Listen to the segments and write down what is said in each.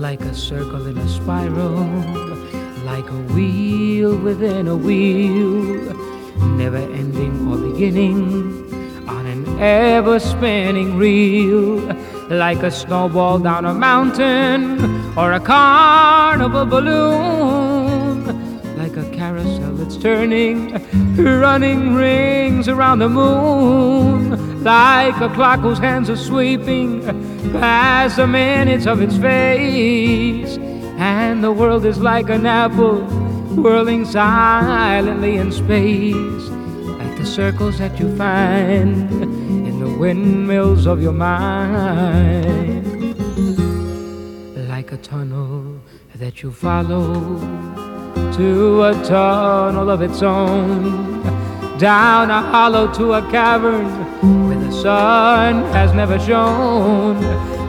like a circle in a spiral, like a wheel within a wheel, never ending or beginning on an ever spinning reel, like a snowball down a mountain or a carnival balloon, that's turning, running rings around the moon, like a clock whose hands are sweeping past the minutes of its face, and the world is like an apple whirling silently in space. Like the circles that you find in the windmills of your mind, like a tunnel that you follow to a tunnel of its own, down a hollow to a cavern where the sun has never shone,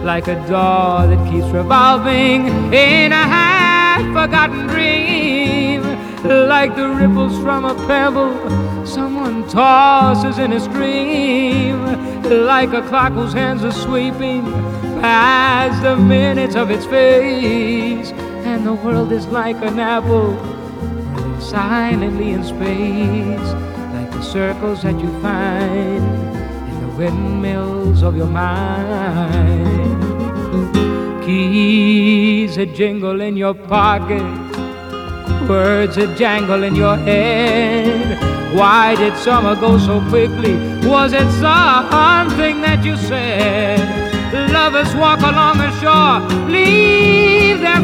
like a door that keeps revolving in a half forgotten dream, like the ripples from a pebble someone tosses in a stream, like a clock whose hands are sweeping past the minutes of its face, and the world is like an apple whirling silently in space, like the circles that you find in the windmills of your mind. Keys that jingle in your pocket, words that jangle in your head. Why did summer go so quickly? Was it something that you said? Lovers walk along the shore, leave their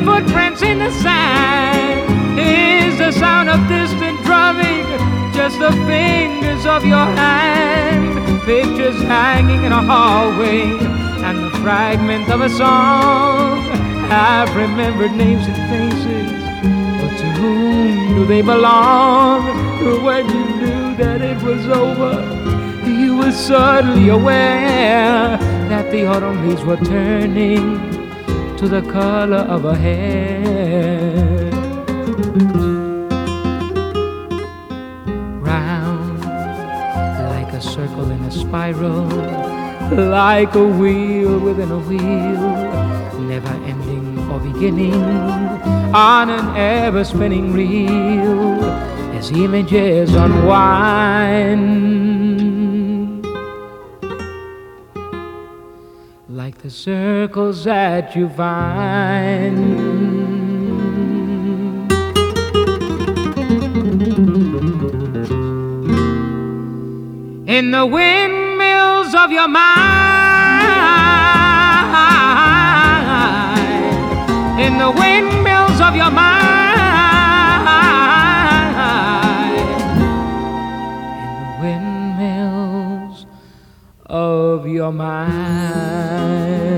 the fingers of your hand? Pictures hanging in a hallway and the fragment of a song. I've remembered names and faces, but to whom do they belong? When you knew that it was over, you were suddenly aware that the autumn leaves were turning to the color of her hair. Like a circle in a spiral, like a wheel within a wheel, never ending or beginning on an ever spinning reel as images unwind. Like the circles that you find. In the windmills of your mind, in the windmills of your mind, in the windmills of your mind.